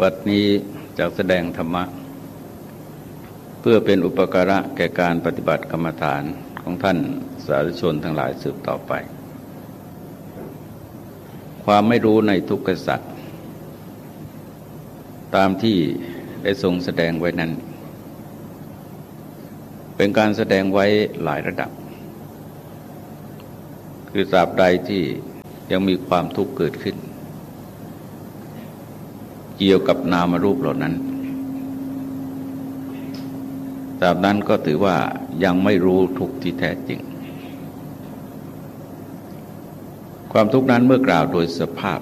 บัดนี้จะแสดงธรรมะ เพื่อเป็นอุปการะแก่การปฏิบัติกรรมฐานของท่านสาธุชนทั้งหลายสืบต่อไป ความไม่รู้ในทุกขสัตว์ตามที่ได้ทรงแสดงไว้นั้น เป็นการแสดงไว้หลายระดับ คือตราบใดที่ยังมีความทุกข์เกิดขึ้น เกี่ยวกับนามรูปเหล่านั้นตราบนั้นก็ถือว่ายังไม่รู้ทุกที่แท้จริง ความทุกข์นั้นเมื่อกล่าวโดยสภาพ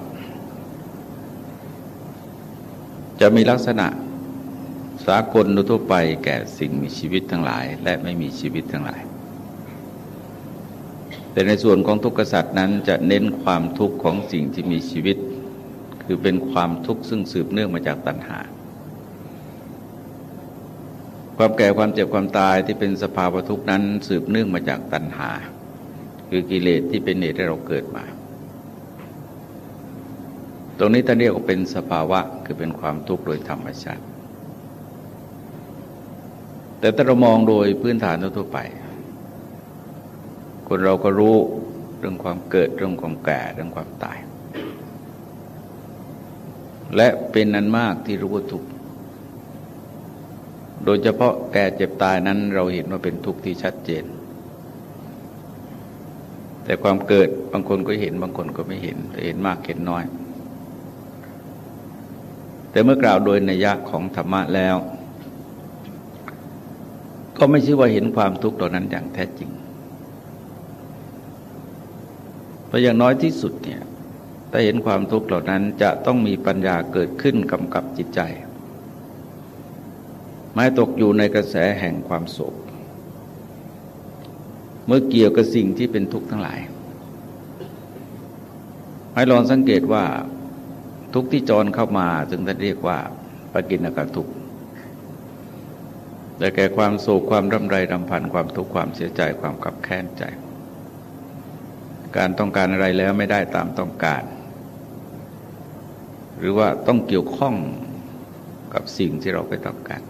จะมีลักษณะสากลทั่วไปแก่สิ่งมีชีวิตทั้งหลาย และไม่มีชีวิตทั้งหลาย แต่ในส่วนของทุกขสัตว์นั้นจะเน้นความทุกข์ของสิ่งที่มีชีวิต คือเป็นความทุกข์ซึ่งสืบเนื่องมาจากตัณหา ความแก่ความเจ็บความตายที่เป็นสภาวะทุกข์นั้นสืบเนื่องมาจากตัณหา คือกิเลสที่เป็นเหตุให้เราเกิดมา ตรงนี้ท่านเรียกว่าเป็นสภาวะคือเป็นความทุกข์โดยธรรมชาติแต่ถ้าเรามองโดยพื้นฐานทั่วไป คนเราก็รู้เรื่องความเกิดเรื่องความแก่เรื่องความตาย และเป็นนั้นมากที่รู้ว่าทุกข์โดยเฉพาะแก่เจ็บตายนั้นเราเห็นว่าเป็นทุกข์ที่ชัดเจน แต่ความเกิดบางคนก็เห็นบางคนก็ไม่เห็นแต่เห็นมากเห็นน้อย แต่เมื่อกล่าวโดยนัยยะของธรรมะแล้ว ก็ไม่ใช่ว่าเห็นความทุกข์เหล่านั้นอย่างแท้จริงเพราะอย่างน้อยที่สุดเนี่ย ถ้าเห็นความทุกข์เหล่านั้นจะต้องมีปัญญาเกิดขึ้นกำกับจิตใจ ไม่ตกอยู่ในกระแสแห่งความโศก เมื่อเกี่ยวกับสิ่งที่เป็นทุกข์ทั้งหลาย ให้ลองสังเกตว่าทุกที่จรเข้ามาถึงท่านเรียกว่าปกินกทุกข์แต่แก่ความโศกความรำไรรำพันความทุกข์ความเสียใจความขับแค้นใจ การต้องการอะไรแล้วไม่ได้ตามต้องการ หรือว่าต้องเกี่ยวข้องกับสิ่งที่เราไปต้องการ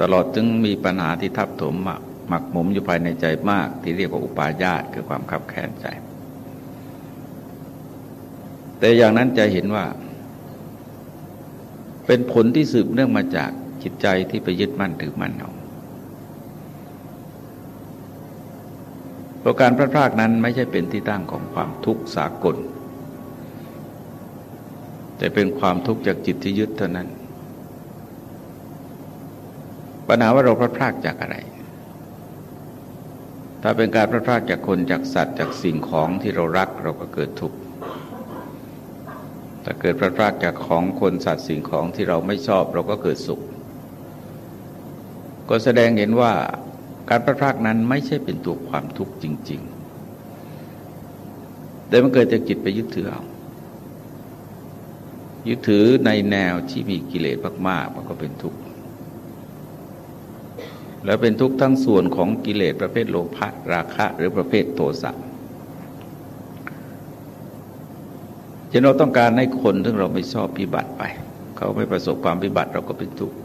ตลอดจึงมีปัญหาที่ทับถมหมักหมักหมมอยู่ภายในใจมาก ที่เรียกว่าอุปาญาตคือความขับแค้นใจ แต่อย่างนั้นจะเห็นว่า เป็นผลที่สืบเนื่องมาจากจิตใจที่ไปยึดมั่นถือมั่นเอาเพราะการพลาดพลาดนั้นไม่ใช่เป็นที่ตั้งของความทุกข์สากล แต่เป็นความทุกข์จากจิตที่ยึดเท่านั้น ปัญหาว่าเราพลาดพลาดจากอะไร ถ้าเป็นการพลาดพลาดจากคนจากสัตว์จากสิ่งของที่เรารักเราก็เกิดทุกข์ถ้าเกิดพลาดพลาดจากของคนสัตว์สิ่งของที่เราไม่ชอบเราก็เกิดสุข ก็แสดงเห็นว่าการพลาดพลาดนั้นไม่ใช่เป็นตัวความทุกข์จริง ๆ แต่มันเกิดจากจิตไปยึดถือเอา ยึดถือในแนวที่มีกิเลสมากๆมันก็เป็นทุกข์แล้วเป็นทุกข์ทั้งส่วนของกิเลสประเภทโลภะราคะ หรือประเภทโทสะจะเราต้องการให้คนที่เราไม่ชอบพิบัติไป เขาไม่ประสบความพิบัติเราก็เป็นทุกข์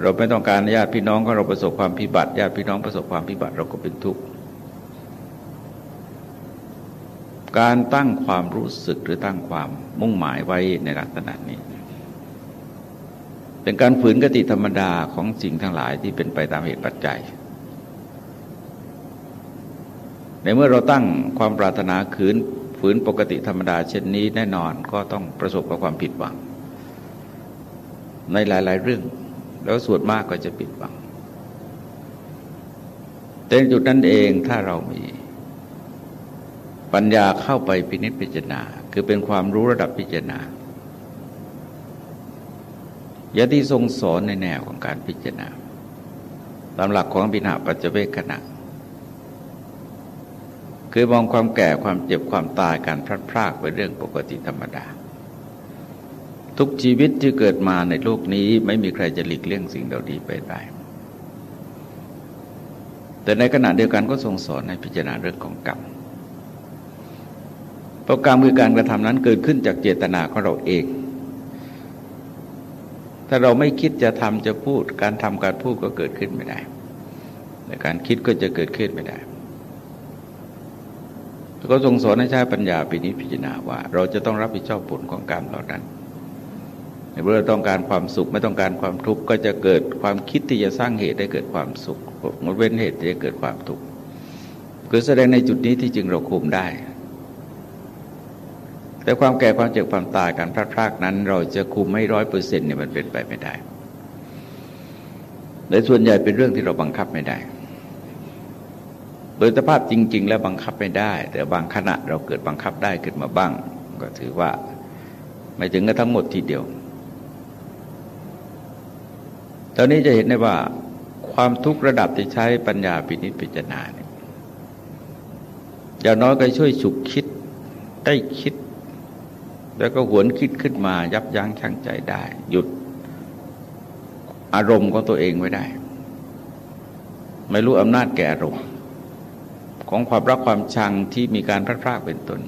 เราไม่ต้องการญาติพี่น้องของเราประสบความพิบัติญาติพี่น้องประสบความพิบัติเราก็เป็นทุกข์ การตั้งความรู้สึกหรือตั้งความมุ่งหมายไว้ในลักษณะนี้ เป็นการฝืนกติธรรมดาของสิ่งทั้งหลายที่เป็นไปตามเหตุปัจจัย ในเมื่อเราตั้งความปรารถนาขืนฝืนปกติธรรมดา เช่นนี้แน่นอนก็ต้องประสบกับความผิดหวัง ในหลาย ๆ เรื่อง แล้วส่วนมากก็จะผิดหวังแต่จุดนั้นเองถ้าเรามี ปัญญาเข้าไปพินิจพิจารณา คือเป็นความรู้ระดับพิจารณายาที่ทรงสอนในแนวของการพิจารณา ตามหลักของปิณาปัจเจเวขณะ คือมองความแก่ความเจ็บความตายการพลัดพรากเป็นเรื่องปกติธรรมดา ทุกชีวิตที่เกิดมาในโลกนี้ไม่มีใครจะหลีกเลี่ยงสิ่งเหล่านี้ไปได้ แต่ในขณะเดียวกันก็ทรงสอนในพิจารณาเรื่องของกรรม เพราะการมือการกระทำนั้นเกิดขึ้นจากเจตนาของเราเอง ถ้าเราไม่คิดจะทำจะพูด การทำการพูดก็เกิดขึ้นไม่ได้แต่การคิดก็จะเกิดขึ้นไม่ได้ก็ทรงสอนให้ใช้ปัญญาปีนี้พิจารณาว่า เราจะต้องรับผิดชอบผลของกรรมเหล่านั้นเมื่อเราต้องการความสุขไม่ต้องการความทุกข์ก็จะเกิดความคิดที่จะสร้างเหตุให้เกิดความสุขงดเว้นเหตุที่จะเกิดความทุกข์คือแสดงในจุดนี้ที่จึงเราคุมได้ แต่ความแก่ความเจ็บความตายการพลาดพลาดนั้น เราจะคุมไม่ร้อยเปอร์เซ็นต์เนี่ยมันเป็นไปไม่ได้ในส่วนใหญ่เป็นเรื่องที่เราบังคับไม่ได้ โดยสภาพจริง ๆ แล้วบังคับไม่ได้ แต่บางขณะเราเกิดบังคับได้ขึ้นมาบ้าง ก็ถือว่าไม่ถึงกับทั้งหมดทีเดียว ตอนนี้จะเห็นได้ว่า ความทุกข์ระดับที่ใช้ปัญญาปินิจพิจารณาเนี่ยอย่างน้อยก็ช่วยฉุกคิดได้คิด แล้วก็หวนคิดขึ้นมายับยั้งชั่งใจได้ หยุดอารมณ์ของตัวเองไว้ได้ ไม่รู้อำนาจแก่อารมณ์ ของความรักความชังที่มีการพลาดพลาดเป็นต้น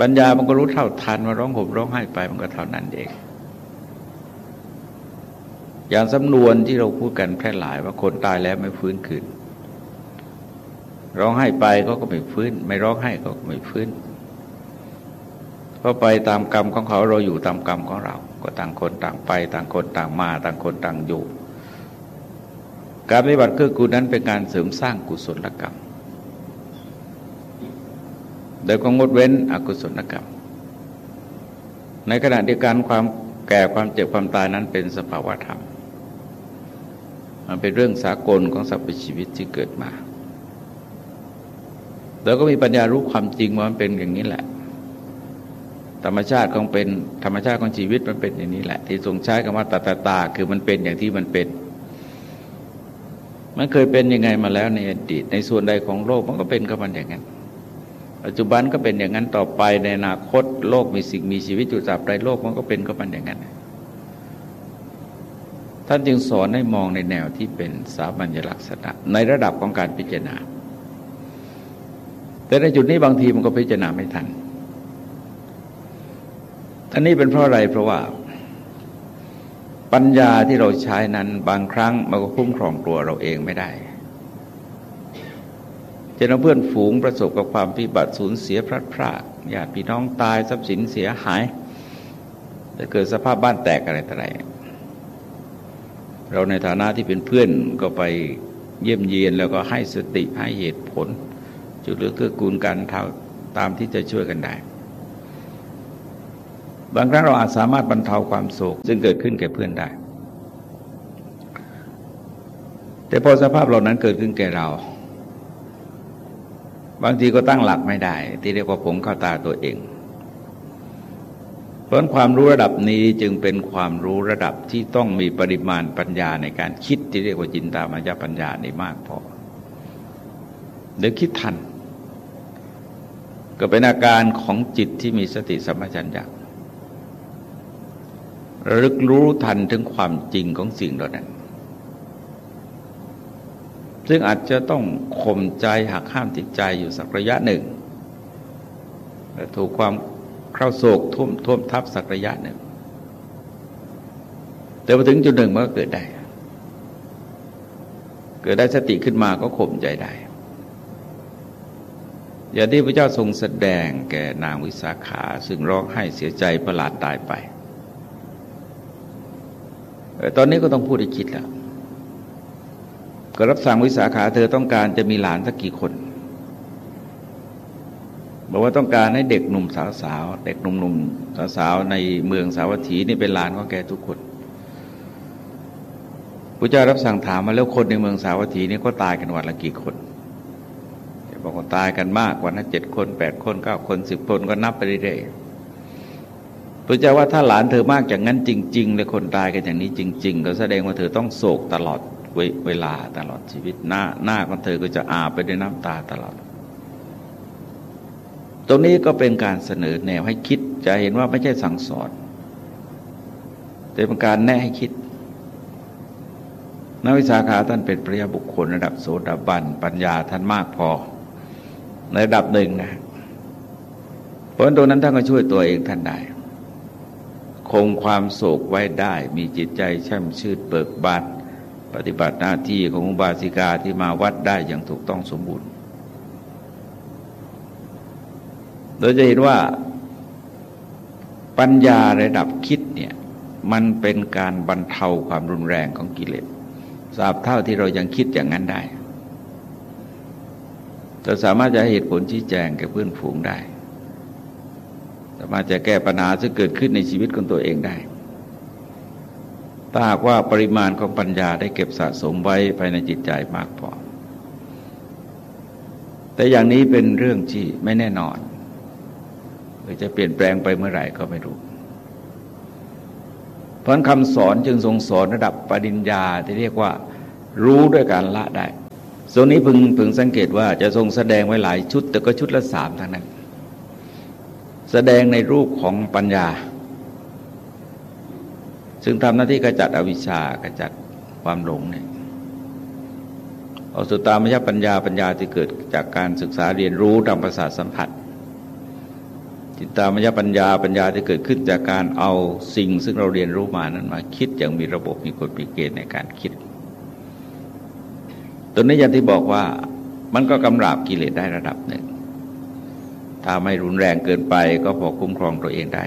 ปัญญามันก็รู้เท่าทันว่าร้องห่มร้องไห้ไปมันก็เท่านั้นเอง อย่างสำนวนที่เราพูดกันแพร่หลายว่าคนตายแล้วไม่ฟื้นคืนร้องไห้ไปก็ก็ไม่ฟื้น ไม่ร้องไห้ก็ไม่ฟื้น ก็ไปตามกรรมของเขาเราอยู่ตามกรรมของเรา ก็ต่างคนต่างไปต่างคนต่างมาต่างคนต่างอยู่ การปฏิบัติคือกูนั้นเป็นการเสริมสร้างกุศลกรรมโดยก็งดเว้นอกุศลกรรม ในขณะเดียวกันความแก่ความเจ็บความตายนั้นเป็นสภาวะธรรม มันเป็นเรื่องสากลของสรรพชีวิตที่เกิดมา แล้วก็มีปัญญารู้ความจริงว่ามันเป็นอย่างนี้แหละ ธรรมชาติของเป็นธรรมชาติของชีวิตมันเป็นอย่างนี้แหละ ที่ทรงใช้คำว่าตาตาตาคือมันเป็นอย่างที่มันเป็น มันเคยเป็นยังไงมาแล้วในอดีตในส่วนใดของโลกมันก็เป็นกับมันอย่างนั้น ปัจจุบันก็เป็นอย่างนั้นต่อไปในอนาคตโลกมีสิ่งมีชีวิตอยู่จับใดโลกมันก็เป็นกับมันอย่างนั้น ท่านจึงสอนให้มองในแนวที่เป็นสามัญลักษณะ ในระดับของการพิจารณา แต่ในจุดนี้บางทีมันก็พิจารณาไม่ทัน อันนี้เป็นเพราะอะไรเพราะว่า ปัญญาที่เราใช้นั้นบางครั้งมันก็คุ้มครองตัวเราเองไม่ได้จะนเพื่อนฝูงประสบกับความพิบัติสูญเสียพลัดพรากญาติพี่น้องตายทรัพย์สินเสียหายจะเกิดสภาพบ้านแตกอะไรต่ออะไรเราในฐานะที่เป็นเพื่อนก็ไปเยี่ยมเยียนแล้วก็ให้สติให้เหตุผลจุดเหลือเกื้อกูลกันตามที่จะช่วยกันได้ บางครั้งเราอาจสามารถบรรเทาความโศกซึ่งเกิดขึ้นแก่เพื่อนได้ แต่พอสภาพเหล่านั้นเกิดขึ้นแก่เรา บางทีก็ตั้งหลักไม่ได้ ที่เรียกว่าผมเข้าตาตัวเอง เพราะความรู้ระดับนี้จึงเป็นความรู้ระดับที่ต้องมีปริมาณปัญญาในการคิดที่เรียกว่าจินตามายปัญญาในมากพอเดี๋ยวคิดทัน ก็เป็นอาการของจิตที่มีสติสัมปชัญญะ ระลึกรู้ทันถึงความจริงของสิ่งเหล่านั้น ซึ่งอาจจะต้องข่มใจหักห้ามจิตใจอยู่สักระยะหนึ่งแต่ถูกความเข้าโศกท่วมท่วมทับสักระยะหนึ่ง แต่พอถึงจุดหนึ่งมันก็เกิดได้ เกิดได้สติขึ้นมาก็ข่มใจได้ อย่างที่พระเจ้าทรงแสดงแก่นางวิสาขา ซึ่งร้องไห้เสียใจประหลาดตายไป ตอนนี้ก็ต้องพูดให้คิดแล้วก็รับสั่งวิสาขาเธอต้องการจะมีหลานสักกี่คน บอกว่าต้องการให้เด็กหนุ่มสาวๆเด็กหนุ่มๆสาวๆในเมืองสาวัตถีนี่เป็นหลานของแกทุกคนพระเจ้ารับสั่งถามมาแล้วคนในเมืองสาวัตถีนี่ก็ตายกันวันละกี่คนบอกว่าตายกันมากกวันละเจ็ดคนแปดคนเก้าคนสิบคนก็นับไปเรื่อยๆ พระเจ้าว่าถ้าหลานเธอมากอย่างนั้นจริงๆเลยคนตายกันอย่างนี้จริง ๆ ก็แสดงว่าเธอต้องโศกตลอดเวลาตลอดชีวิตหน้าหน้าของเธอก็จะอาบไปด้วยน้ำตาตลอด ตรงนี้ก็เป็นการเสนอแนวให้คิดจะเห็นว่าไม่ใช่สั่งสอน แต่เป็นการแนะให้คิดนักวิชาขาท่านเป็นพระยาบุคคลระดับโสดาบันปัญญาท่านมากพอ ในระดับหนึ่งนะเพราะตรงนั้นท่านก็ช่วยตัวเองท่านได้ คงความโศกไว้ได้ มีจิตใจแช่มชื่นเบิกบานปฏิบัติหน้าที่ของอุบาสิกาที่มาวัดได้อย่างถูกต้องสมบูรณ์ เราจะเห็นว่าปัญญาระดับคิดเนี่ยมันเป็นการบรรเทาความรุนแรงของกิเลสสาบเท่าที่เรายังคิดอย่างนั้นได้จะสามารถจะเหตุผลชี้แจงแก่เพื่อนฝูงได้ สามารถจะแก้ปัญหาที่เกิดขึ้นในชีวิตของตัวเองได้ ถ้าหากว่าปริมาณของปัญญาได้เก็บสะสมไว้ภายในจิตใจมากพอ แต่อย่างนี้เป็นเรื่องที่ไม่แน่นอนจะเปลี่ยนแปลงไปเมื่อไหร่ก็ไม่รู้เพราะคำสอนจึงทรงสอนระดับปริญญาที่เรียกว่า รู้ด้วยการละได้ส่วนนี้พึงพึงสังเกตว่าจะทรงแสดงไว้หลายชุด แต่ก็ชุดละสามทั้งนั้น แสดงในรูปของปัญญา ซึ่งทำหน้าที่กระจัดอวิชชากระจัดความหลงเนี่ยเอาสุตตามยปัญญาปัญญาที่เกิดจากการศึกษาเรียนรู้ตามประสาทสัมผัส จิตตามยปัญญาปัญญาที่เกิดขึ้นจากการเอาสิ่ง ซึ่งเราเรียนรู้มานั้นมาคิดอย่างมีระบบมีกฎมีเกณฑ์ในการคิดตัวนี้อย่างที่บอกว่ามันก็กำราบกิเลสได้ระดับหนึ่ง ถ้าไม่รุนแรงเกินไปก็พอคุ้มครองตัวเองได้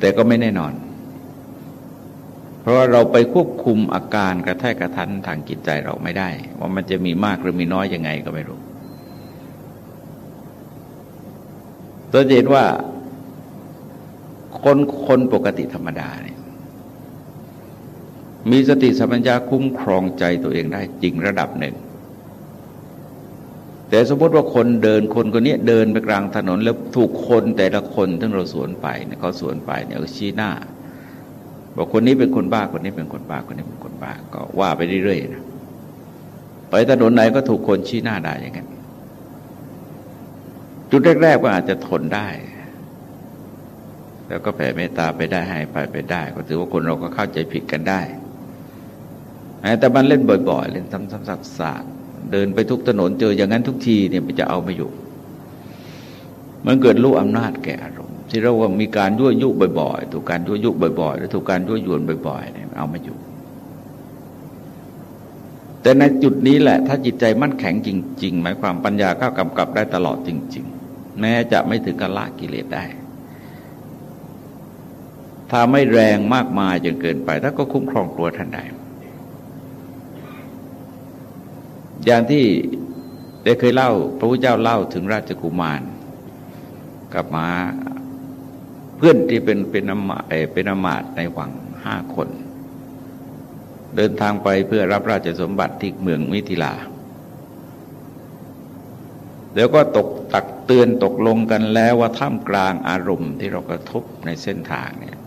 แต่ก็ไม่แน่นอน เพราะว่าเราไปควบคุมอาการกระแทกกระทันทางจิตใจเราไม่ได้ ว่ามันจะมีมากหรือมีน้อยยังไงก็ไม่รู้ตัวเห็นว่าคนคนปกติธรรมดาเนี่ยมีสติสัมปชัญญะคุ้มครองใจตัวเองได้จริงระดับหนึ่ง แต่สมมติว่าคนเดินคนคนนี้เดินไปกลางถนน แล้วถูกคนแต่ละคนที่เราสวนไปเนี่ยเขาสวนไปเนี่ยชี้หน้า บอกคนนี้เป็นคนบ้าคนนี้เป็นคนบ้าคนนี้เป็นคนบ้าก็ว่าไปเรื่อยๆนะไปถนนไหนก็ถูกคนชี้หน้าได้อย่างนั้นจุดแรกๆก็อาจจะทนได้ แล้วก็แผ่เมตตาไปได้ให้ไปไปได้ ก็ถือว่าคนเราก็เข้าใจผิดกันได้แต่มันเล่นบ่อย ๆ เล่นซ้ำๆซากๆ เดินไปทุกถนนเจออย่างนั้นทุกทีเนี่ยมันจะเอาไม่อยู่ มันเกิดรู้อำนาจแก่อารมณ์ที่เราว่ามีการยั่วยุบ่อยๆ ถูกการยั่วยุบ่อยๆหรือถูกการยั่วยวนบ่อยๆเนี่ยเอาไม่อยู่ แต่ในจุดนี้แหละ ถ้าจิตใจมั่นแข็งจริง ๆ หมายความปัญญาเข้าวกำกับได้ตลอดจริง ๆ แม้จะไม่ถึงกับละกิเลสได้ ถ้าไม่แรงมากมายจนเกินไปถ้าก็คุ้มครองตัวท่านได้ อย่างที่ได้เคยเล่า พระพุทธเจ้าเล่าถึงราชกุมาร กับมาเพื่อนที่เป็นเป็นอมาเป็นอมาตในวังห้าคน เดินทางไปเพื่อรับราชสมบัติที่เมืองมิถิลาแล้วก็ตกตักเตือนตกลงกันแล้วว่าท่ามกลางอารมณ์ที่เรากระทบในเส้นทางเนี่ย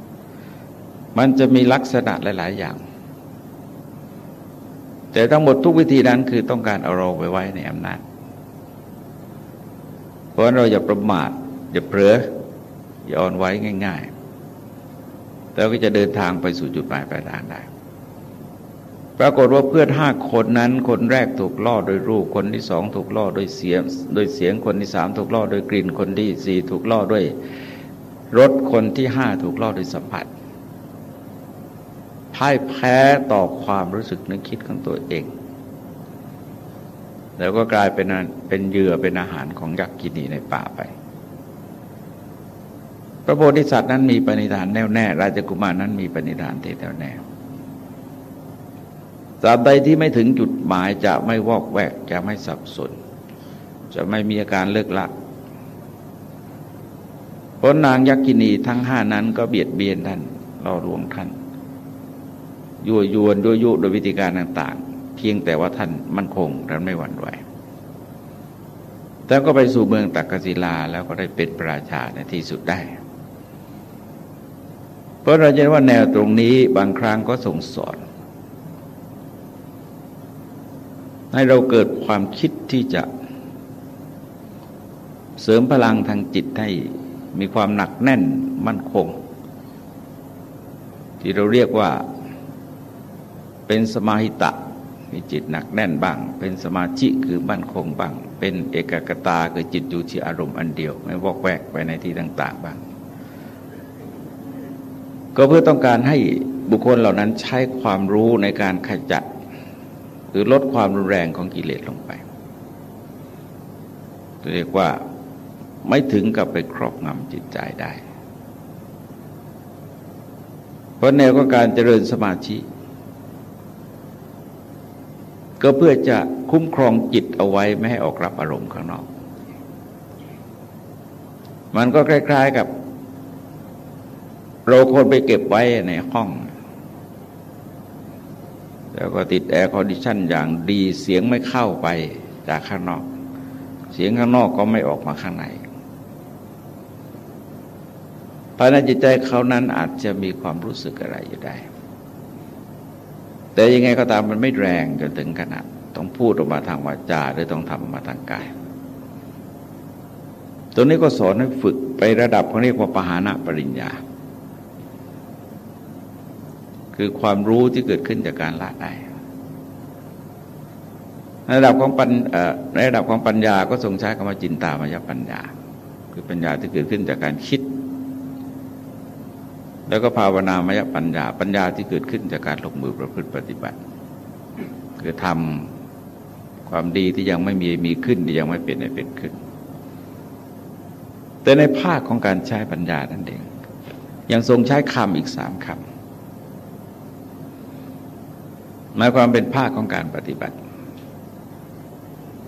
มันจะมีลักษณะหลาย ๆ อย่าง แต่ทั้งหมดทุกวิธีนั้นคือต้องการเอาเราไปไว้ในอำนาจ เพราะเราอย่าประมาทอย่าเผลออย่าอ่อนไว้ง่าย ๆ แล้วก็จะเดินทางไปสู่จุดหมายปลายทางได้ ปรากฏว่าเพื่อนห้าคนนั้น คนแรกถูกล่อโดยรูป คนที่สองถูกล่อโดยเสียงโดยเสียงคนที่สามถูกล่อโดยกลิ่นคนที่สี่ถูกล่อด้วยรสคนที่ห้าถูกล่อโดยสัมผัส พ่ายแพ้ต่อความรู้สึกนึกคิดของตัวเอง แล้วก็กลายเป็นเป็นเหยื่อเป็นอาหารของยักษ์กินีในป่าไป พระโพธิสัตว์นั้นมีปณิธานแน่วแน่ราชกุมารนั้นมีปณิธานที่แน่วแน่ตราบใดที่ไม่ถึงจุดหมายจะไม่วอกแวกจะไม่สับสน จะไม่มีอาการเลิกลักเพราะนางยักษินีทั้งห้านั้นก็เบียดเบียนท่านล่อลวงท่าน ยั่วยวนด้วยยุโดยวิธีการต่างๆ เพียงแต่ว่าท่านมั่นคงและไม่หวั่นไหวแต่ก็ไปสู่เมืองตักกศิลาแล้วก็ได้เป็นประชาในที่สุดได้ เพราะเราจะว่าแนวตรงนี้บางครั้งก็ส่งสอน ให้เราเกิดความคิดที่จะเสริมพลังทางจิตให้มีความหนักแน่นมั่นคง ที่เราเรียกว่า เป็นสมาหิตะมีจิตหนักแน่นบ้าง เป็นสมาธิคือมั่นคงบ้าง เป็นเอกกตาคือจิตอยู่ที่อารมณ์อันเดียว ไม่วอกแวกไปในที่ต่าง ๆบ้าง ก็เพื่อต้องการให้บุคคลเหล่านั้นใช้ความรู้ในการขจัด หรือลดความรุนแรงของกิเลสลงไป เรียกว่าไม่ถึงกับไปครอบงำจิตใจได้ เพราะแนวของการเจริญสมาธิ ก็เพื่อจะคุ้มครองจิตเอาไว้ไม่ให้ออกรับอารมณ์ข้างนอก มันก็คล้าย ๆกับ เราคนไปเก็บไว้ในห้อง แล้วก็ติด air condition อย่างดีเสียงไม่เข้าไปจากข้างนอก เสียงข้างนอกก็ไม่ออกมาข้างในภายในจิตใจเขานั้นอาจจะมีความรู้สึกอะไรอยู่ได้ แต่ยังไงก็ตามมันไม่แรงจนถึงขนาดต้องพูดออกมาทางวาจาหรือต้องทำออกมาทางกาย ตรงนี้ก็สอนให้ฝึกไประดับเขาเรียกว่าปหานะปริญญา คือความรู้ที่เกิดขึ้นจากการละได้ในระดับของปัญในระดับของปัญญาก็ทรงใช้คำว่าจินตามายปัญญา คือปัญญาที่เกิดขึ้นจากการคิด แล้วก็ภาวนามยปัญญาปัญญาที่เกิดขึ้นจากการลงมือประพฤติปฏิบัติ คือทำความดีที่ยังไม่มีมีขึ้นที่ยังไม่เป็นให้เป็นขึ้น แต่ในภาคของการใช้ปัญญานั่นเองยังทรงใช้คำอีกสามคำหมายความเป็นภาคของการปฏิบัติ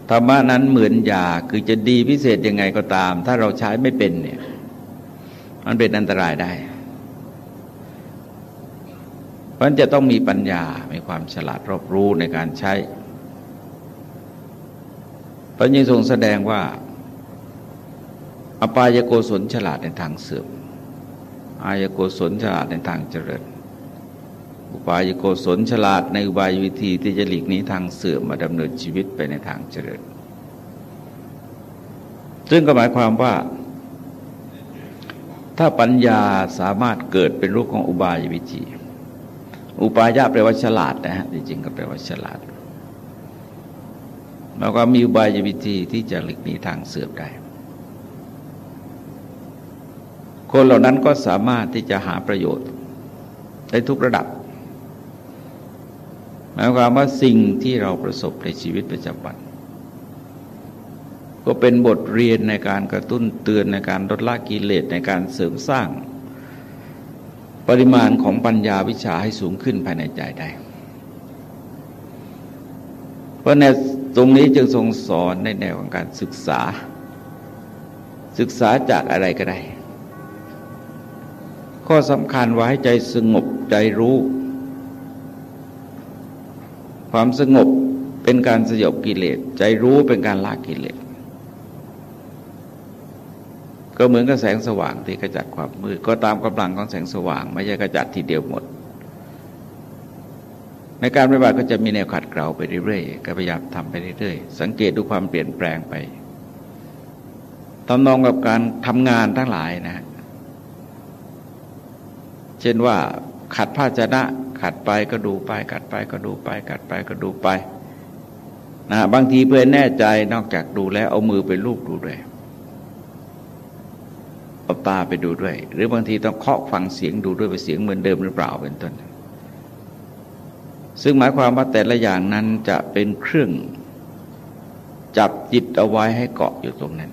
ธรรมะนั้นเหมือนยาคือจะดีพิเศษยังไงก็ตาม ถ้าเราใช้ไม่เป็นเนี่ย มันเป็นอันตรายได้ เพราะจะต้องมีปัญญา มีความฉลาดรอบรู้ในการใช้พระยิงทรงแสดงว่า อปายโกศลฉลาดในทางเสื่อม อายโกศลฉลาดในทางเจริญ อุปายโกศลฉลาดในอุบายวิธีที่จะหลีกนี้ทางเสื่อมมาดำเนินชีวิตไปในทางเจริญ ซึ่งก็หมายความว่า ถ้าปัญญาสามารถเกิดเป็นรูปของอุบายวิธี อุปายะแปลว่าฉลาดนะฮะจริงๆก็แปลว่าฉลาดแล้วก็มีอุบายวิธีที่จะหลีกหนีทางเสื่อมได้ คนเหล่านั้นก็สามารถที่จะหาประโยชน์ในทุกระดับหมายความว่าสิ่งที่เราประสบในชีวิตประจำวัน ก็เป็นบทเรียนในการกระตุ้นเตือนในการลดละกิเลสในการเสริมสร้าง ปริมาณของปัญญาวิชาให้สูงขึ้นภายในใจได้ เพราะในตรงนี้จึงทรงสอนในแนวของการศึกษา ศึกษาจากอะไรก็ได้ ข้อสำคัญว่าให้ใจสงบใจรู้ ความสงบเป็นการสยบกิเลส ใจรู้เป็นการละกิเลส ก็เหมือนกับแสงสว่างที่กระจัดความมืดก็ตามกำลังของแสงสว่าง ไม่ใช่กระจัดทีเดียวหมด ในการปฏิบัติก็จะมีแนวขัดเกลาไปเรื่อยๆก็พยายามทำไปเรื่อยๆสังเกตดูความเปลี่ยนแปลงไปทำนองกับการทำงานทั้งหลายนะ เช่นว่าขัดผ้าชนะ ขัดไปก็ดูไป ขัดไปก็ดูไป ขัดไปก็ดูไปนะบางทีเพื่อแน่ใจนอกจากดูแล้วเอามือไปลูบดูเลย เอาตาไปดูด้วย หรือบางทีต้องเคาะฟังเสียงดูด้วยไปเสียงเหมือนเดิมหรือเปล่าเป็นต้น ซึ่งหมายความว่าแต่ละอย่างนั้นจะเป็นเครื่องจับจิตเอาไว้ให้เกาะอยู่ตรงนั้น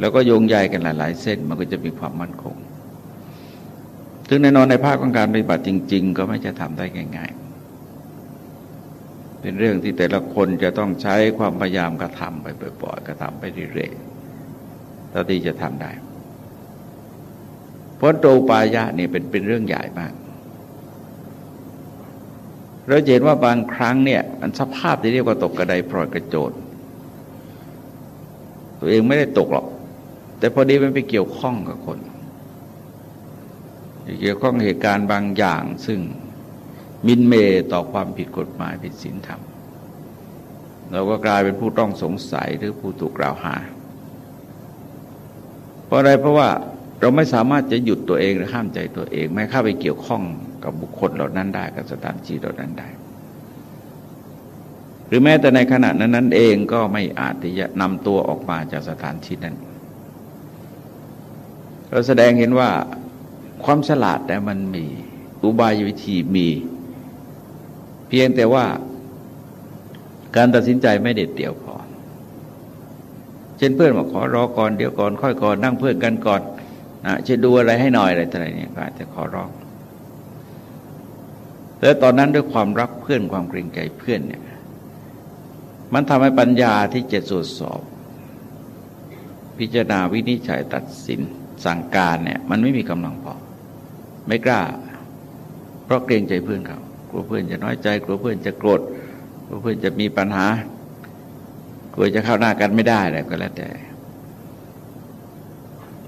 แล้วก็โยงใยกันหลาย ๆ เส้นมันก็จะมีความมั่นคง ซึ่งแน่นอนในภาคของการปฏิบัติจริง ๆ ก็ไม่จะทำได้ง่าย ๆ เป็นเรื่องที่แต่ละคนจะต้องใช้ความพยายามกระทำไปบ่อยๆกระทำไปเรื่อยๆ เราที่จะทำได้เพราะโตปายะเนี่เป็นเป็นเรื่องใหญ่มาก เราเห็นว่าบางครั้งเนี่ยมันสภาพที่เรียกว่าตกกระไดพลอยกระโจนตัวเองไม่ได้ตกหรอก แต่พอดีมันไปเกี่ยวข้องกับคนเกี่ยวข้องเหตุการณ์บางอย่างซึ่งมินเมต่อความผิดกฎหมายผิดศีลธรรม เราก็กลายเป็นผู้ต้องสงสัยหรือผู้ถูกกล่าวหา เพราะอะไรเพราะว่าเราไม่สามารถจะหยุดตัวเองหรือห้ามใจตัวเอง ไม่เข้าไปเกี่ยวข้องกับบุคคลเหล่านั้นได้กับสถานที่เหล่านั้นได้ หรือแม้แต่ในขณะนั้นนั้นเองก็ไม่อาจที่จะนำตัวออกมาจากสถานที่นั้น เราแสดงเห็นว่าความฉลาดแต่มันมีอุบายวิธีมี เพียงแต่ว่าการตัดสินใจไม่เด็ดเดี่ยวพอ เช่นเพื่อนบอกขอรอก่อนเดี๋ยวก่อนค่อยก่อนนั่งเพื่อนกันก่อนนะจะดูอะไรให้หน่อยอะไรอะไรเนี่ยก็อาจจะขอร้องแต่ตอนนั้นด้วยความรักเพื่อนความเกรงใจเพื่อนเนี่ยมันทำให้ปัญญาที่จะตรวจสอบ พิจารณาวินิจฉัยตัดสินสั่งการเนี่ยมันไม่มีกำลังพอ ไม่กล้า เพราะเกรงใจเพื่อนเขากลัวเพื่อนจะน้อยใจกลัวเพื่อนจะโกรธกลัวเพื่อนจะมีปัญหา กลัวจะเข้าหน้ากันไม่ได้อะไรก็แล้วแต่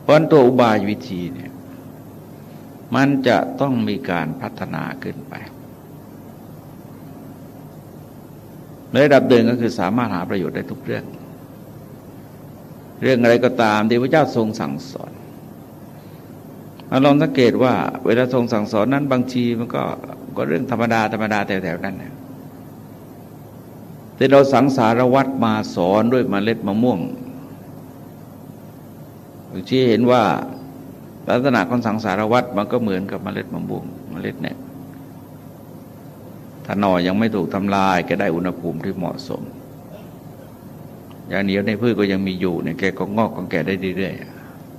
เพราะตัวอุบายวิธีเนี่ย มันจะต้องมีการพัฒนาขึ้นไปในระดับเดินก็คือสามารถหาประโยชน์ได้ทุกเรื่อง เรื่องอะไรก็ตามที่พระเจ้าทรงสั่งสอนเราลองสังเกตว่า เวลาทรงสั่งสอนนั้นบางทีมันก็ก็เรื่องธรรมดาธรรมดาแถวๆนั้นนะ แต่เราสังสารวัตรมาสอนด้วยมเมล็ดมะม่วงชี้เห็นว่าลักษณะของสังสารวัตรมันก็เหมือนกับเมล็ดมะม่วงเมล็ดเนี่ยถ้าหน่อยังไม่ถูกทำลายก็ได้อุณหภูมิที่เหมาะสม อย่างเหนียวในพืชก็ยังมีอยู่เนี่ยแกก็งอกของแกได้เรื่อย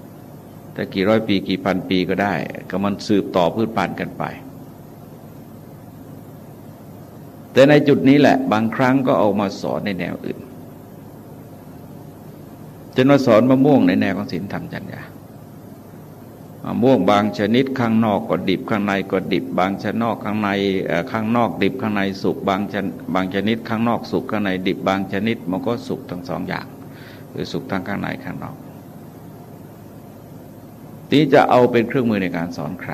ๆแต่กี่ร้อยปีกี่พันปีก็ได้ ก็มันสืบต่อพืชพันธุ์กันไป แต่ในจุดนี้แหละ บางครั้งก็เอามาสอนในแนวอื่นจนมาสอนมะม่วงในแนวของศีลธรรมจัญญามะม่วงบางชนิดข้างนอกก็ดิบข้างในก็ดิบ บางชนอกข้างในข้างนอกดิบข้างในสุกบางชนบางชนิดข้างนอกสุกข้างในดิบบางชนิดมันก็สุกทั้งสองอย่างคือสุกทั้งข้างในข้างนอกนี้จะเอาเป็นเครื่องมือในการสอนใคร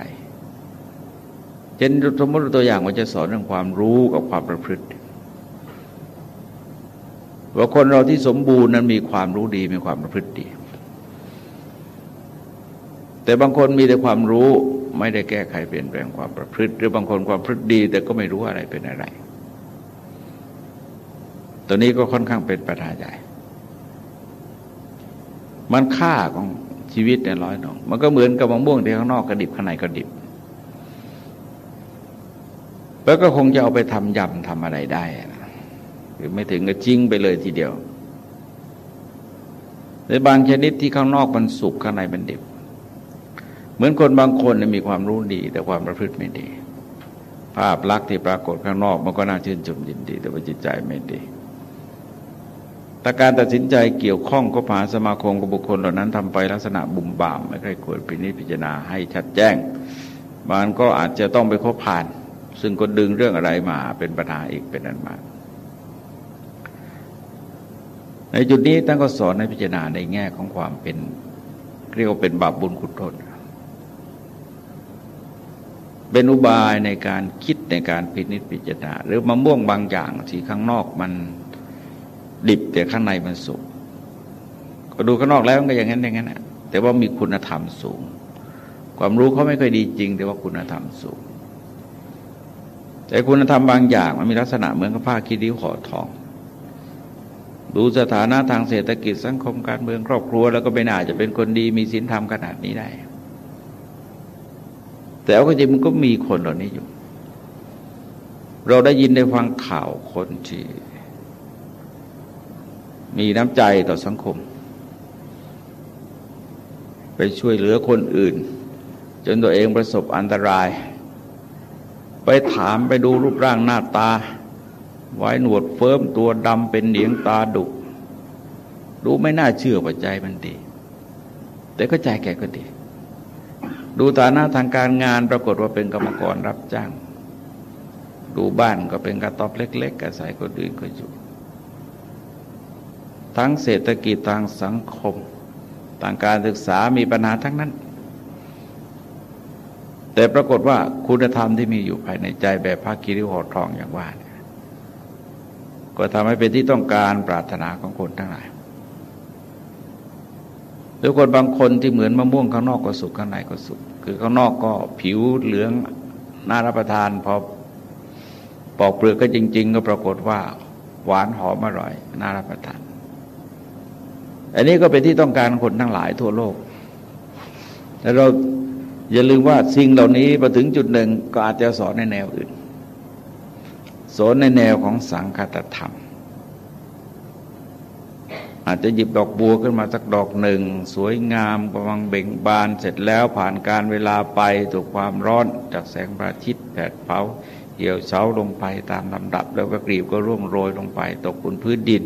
เช่นสมมติตัวอย่างว่าจะสอนเรื่องความรู้กับความประพฤติว่าคนเราที่สมบูรณ์นั้นมีความรู้ดีมีความประพฤติดี แต่บางคนมีแต่ความรู้ไม่ได้แก้ไขเปลี่ยนแปลงความประพฤติ หรือบางคนความประพฤติดี แต่ก็ไม่รู้อะไรเป็นอะไร ตัวนี้ก็ค่อนข้างเป็นปัญหาใหญ่ มันค่าของชีวิตเนี่ยร้อยหนอง มันก็เหมือนกับมะม่วงที่ข้างนอกกระดิบข้างในก็ดิบ แล้วก็คงจะเอาไปทำยำทำอะไรได้นะคือไม่ถึงกับจริงไปเลยทีเดียวในบางชนิดที่ข้างนอกมันสุกข้างในมันดิบ เหมือนคนบางคนมีความรู้ดี แต่ความประพฤติไม่ดี ภาพลักษณ์ที่ปรากฏข้างนอกมันก็น่าชื่นชมยินดี แต่ว่าจิตใจไม่ดีแต่การตัดสินใจเกี่ยวข้องก็ผาสมาคมกับบุคคลเหล่านั้นทำไปลักษณะบุ่มบ่าม ไม่ค่อยควรพินิจพิจารณาให้ชัดแจ้งมันก็อาจจะต้องไปคบผ่าน ซึ่งก็ดึงเรื่องอะไรมาเป็นปัญหาอีกเป็นอันมาก ในจุดนี้ท่านก็สอนให้พิจารณาในแง่ของความเป็นเรียกว่าเป็นบาปบุญคุณโทษเป็นอุบายในการคิดในการพินิจพิจารณาหรือมะม่วงบางอย่างที่ข้างนอกมันดิบแต่ข้างในมันสุกก็ดูข้างนอกแล้วก็อย่างนั้นอย่างนั้นแต่ว่ามีคุณธรรมสูง ความรู้เขาไม่ค่อยดีจริง แต่ว่าคุณธรรมสูง แต่คุณธรรมบางอย่างมันมีลักษณะเหมือนกับผ้าคีริ้วห่อทอง ดูสถานะทางเศรษฐกิจสังคมการเมืองครอบครัว แล้วก็ไม่น่าจะเป็นคนดีมีศีลธรรมขนาดนี้ได้ แต่ก็จริงมันก็มีคนเหล่านี้อยู่ เราได้ยินได้ฟังข่าวคนที่มีน้ำใจต่อสังคม ไปช่วยเหลือคนอื่น จนตัวเองประสบอันตราย ไปถามไปดูรูปร่างหน้าตา ไว้หนวดเฟิร์มตัวดำเป็นเหนียงตาดุ ดูไม่น่าเชื่อว่าใจมันดี แต่ก็ใจแกก็ดี ดูฐานะทางการงานปรากฏว่าเป็นกรรมกรรับจ้าง ดูบ้านก็เป็นกระต๊อบเล็กๆกระสายคนอื่นก็อยู่ ทั้งเศรษฐกิจทางสังคมทางการศึกษามีปัญหาทั้งนั้น แต่ปรากฏว่าคุณธรรมที่มีอยู่ภายในใจแบบพระกิริวหอทองอย่างว่าเนี่ยก็ทำให้เป็นที่ต้องการปรารถนาของคนทั้งหลายหรือคนบางคนที่เหมือนมะม่วงข้างนอกก็สุกข้างในก็สุกคือข้างนอกก็ผิวเหลืองน่ารับประทานพอปอกเปลือกก็จริง ๆ ก็ปรากฏว่า หวานหอมอร่อยน่ารับประทาน อันนี้ก็เป็นที่ต้องการคนทั้งหลายทั่วโลกแต่เรา อย่าลืมว่าสิ่งเหล่านี้พอถึงจุดหนึ่งก็อาจจะสอนในแนวอื่น สอนในแนวของสังคตธรรม อาจจะหยิบดอกบัวขึ้นมาสักดอกหนึ่ง สวยงามกำลังเบ่งบานเสร็จแล้วผ่านการเวลาไปถูกความร้อนจากแสงพระอาทิตย์แผดเผาเหี่ยวเฉาลงไปตามลำดับ แล้วก็กลีบก็ร่วงโรยลงไป ตกบนพื้นดิน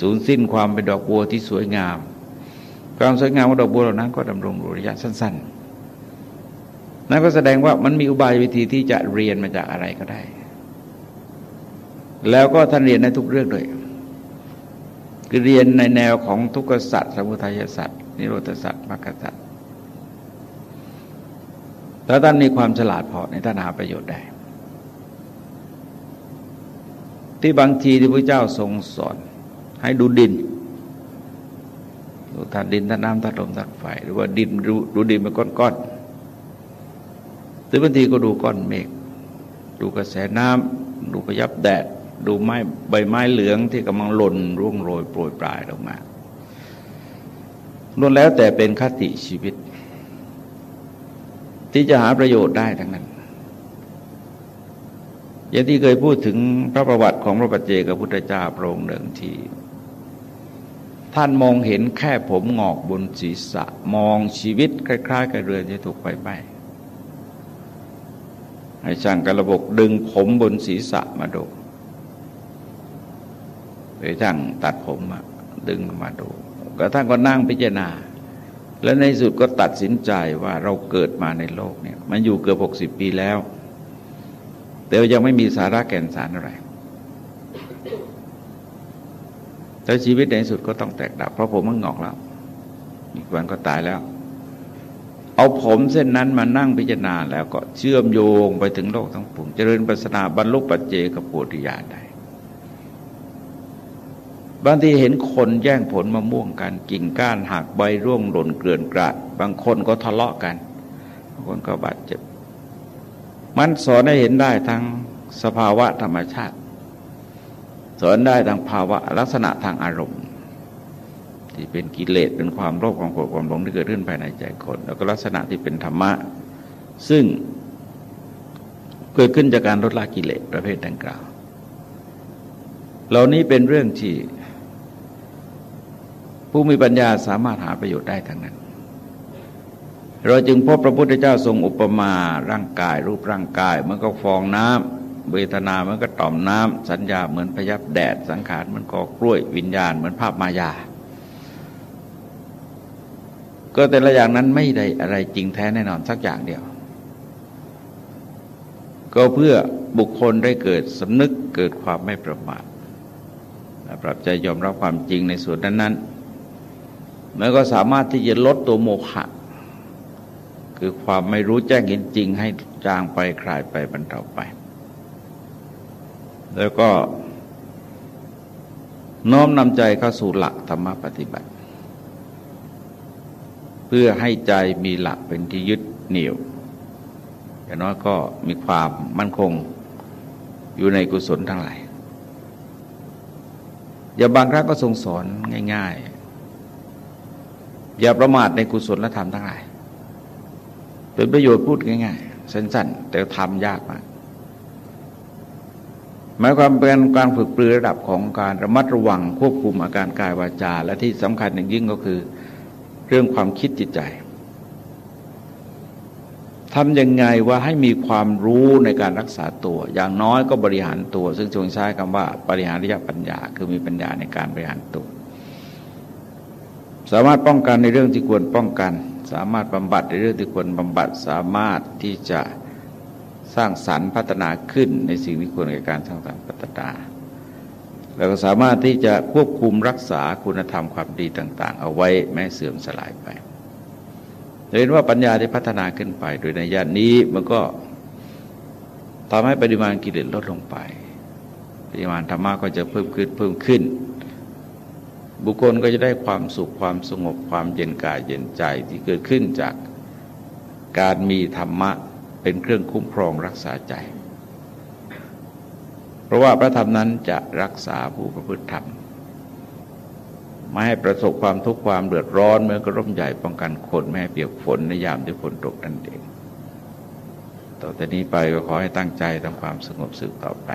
สูญสิ้นความเป็นดอกบัวที่สวยงาม ความสวยงามของดอกบัวเหล่านั้นก็ดำรงระยะสั้น ๆ นั่นก็แสดงว่ามันมีอุบายวิธีที่จะเรียนมาจากอะไรก็ได้ แล้วก็ท่านเรียนในทุกเรื่องด้วยคือเรียนในแนวของทุกขสัตว์สมุทัยสัตว์นิโรธสัตว์มรรคสัตว์ถ้าท่านมีความฉลาดพอในท่านหาประโยชน์ได้ ที่บางทีที่พระเจ้าทรงสอน ให้ดูดินดูธาตุดินธาตุน้ำธาตุลมธาตุไฟหรือว่าดินดูดินเป็นก้อนๆ หรือบางทีก็ดูก้อนเมฆดูกระแสน้ำดูกระยับแดด ดูไม้ใบไม้เหลืองที่กำลังหล่นร่วงโรยโปรยปลายลงมาล้วนแล้วแต่เป็นคติชีวิต ที่จะหาประโยชน์ได้ทั้งนั้น อย่างที่เคยพูดถึงพระประวัติของพระปัจเจกพุทธเจ้าพระองค์หนึ่งที่ท่านมองเห็นแค่ผมงอกบนศีรษะ มองชีวิตคล้ายๆกับเรือนที่ถูกไฟไหม้ ให้ช่างกระบบดึงผมบนศีรษะมาดูไปช่างตัดผมดึงมาดูกระทั่งก็นั่งพิจารณา และในสุดก็ตัดสินใจว่าเราเกิดมาในโลกเนี่ย มันอยู่เกือบหกสิบปีแล้ว แต่ยังไม่มีสาระแก่นสารอะไรแต่ชีวิตในสุดก็ต้องแตกดับเพราะผมมันงอกแล้ว อีกวันก็ตายแล้ว เอาผมเส้นนั้นมานั่งพิจารณาแล้วก็เชื่อมโยงไปถึงโลกทั้งปวงเจริญปัสนาบรรลุปัจเจกโพธิญาณได้บางทีเห็นคนแย่งผลมะม่วงกันกิ่งก้านหักใบร่วงหล่นเกลื่อนกราดบางคนก็ทะเลาะกัน บางคนก็บาดเจ็บ มันสอนให้เห็นได้ทั้งสภาวะธรรมชาติ สอนได้ทั้งภาวะลักษณะทางอารมณ์ ที่เป็นกิเลสเป็นความโลภความโกรธความหลงที่เกิดขึ้นภายในใจคน แล้วก็ลักษณะที่เป็นธรรมะ ซึ่งเกิดขึ้นจากการลดละกิเลสประเภทดังกล่าว เหล่านี้เป็นเรื่องที่ ผู้มีปัญญาสามารถหาประโยชน์ได้ทั้งนั้น เราจึงพบพระพุทธเจ้าทรงอุปมาร่างกาย รูปร่างกายมือนกับฟองน้ำเวทนาเหมือนกับต่อมน้ำสัญญาเหมือนพยับแดด สังขารเหมือนกอกล้วย วิญญาณเหมือนภาพมายา ก็แต่ละอย่างนั้นไม่ได้อะไรจริงแท้แน่นอนสักอย่างเดียว ก็เพื่อบุคคลได้เกิดสำนึกเกิดความไม่ประมาทปรับใจยอมรับความจริงในส่วนนั้นๆแล้วก็สามารถที่จะลดตัวโมฆะคือความไม่รู้แจ้งเห็นจริงให้จางไปคลายไปบรรเทาไป แล้วก็น้อมนำใจเข้าสู่หลักธรรมปฏิบัติ เพื่อให้ใจมีหลักเป็นที่ยึดเหนี่ยวอย่างน้อยก็มีความมั่นคงอยู่ในกุศลทั้งหลาย อย่าบางครั้งก็ทรงสอนง่าย ๆ อย่าประมาทในกุศลและธรรมทั้งหลาย เป็นประโยชน์พูดง่ายๆ สั้นๆ แต่ทำยากมากหมายความเป็นการฝึกปรือระดับของการระมัดระวังควบคุมอาการกายวาจา และที่สำคัญอย่างยิ่งก็คือ เรื่องความคิดจิตใจทำยังไงว่าให้มีความรู้ในการรักษาตัว อย่างน้อยก็บริหารตัว ซึ่งทรงใช้คำว่า บริหารระยะปัญญา คือมีปัญญาในการบริหารตัว สามารถป้องกันในเรื่องที่ควรป้องกัน สามารถบำบัดในเรื่องที่ควรบำบัด สามารถที่จะสร้างสรรค์พัฒนาขึ้นในสิ่งที่ควรในการสร้างสรรค์พัฒนา แล้วก็สามารถที่จะควบคุมรักษาคุณธรรมความดีต่าง ๆ เอาไว้แม้เสื่อมสลายไปเห็นว่าปัญญาที่พัฒนาขึ้นไป โดยในญาตินี้มันก็ทำให้ปริมาณกิเลสลดลงไป ปริมาณธรรมะก็จะเพิ่มขึ้นเพิ่มขึ้น บุคคลก็จะได้ความสุขความสงบความเย็นกายเย็นใจที่เกิดขึ้นจากการมีธรรมะเป็นเครื่องคุ้มครองรักษาใจ เพราะว่าพระธรรมนั้นจะรักษาผู้ประพฤติธรรมไม่ให้ประสบความทุกข์ความเดือดร้อน เหมือนกระร่มใหญ่ป้องกันคนไม่ให้เปียกฝนในยามที่ฝนตกนั่นเองต่อแต่นี้ไปก็ขอให้ตั้งใจทำความสงบสึกต่อไป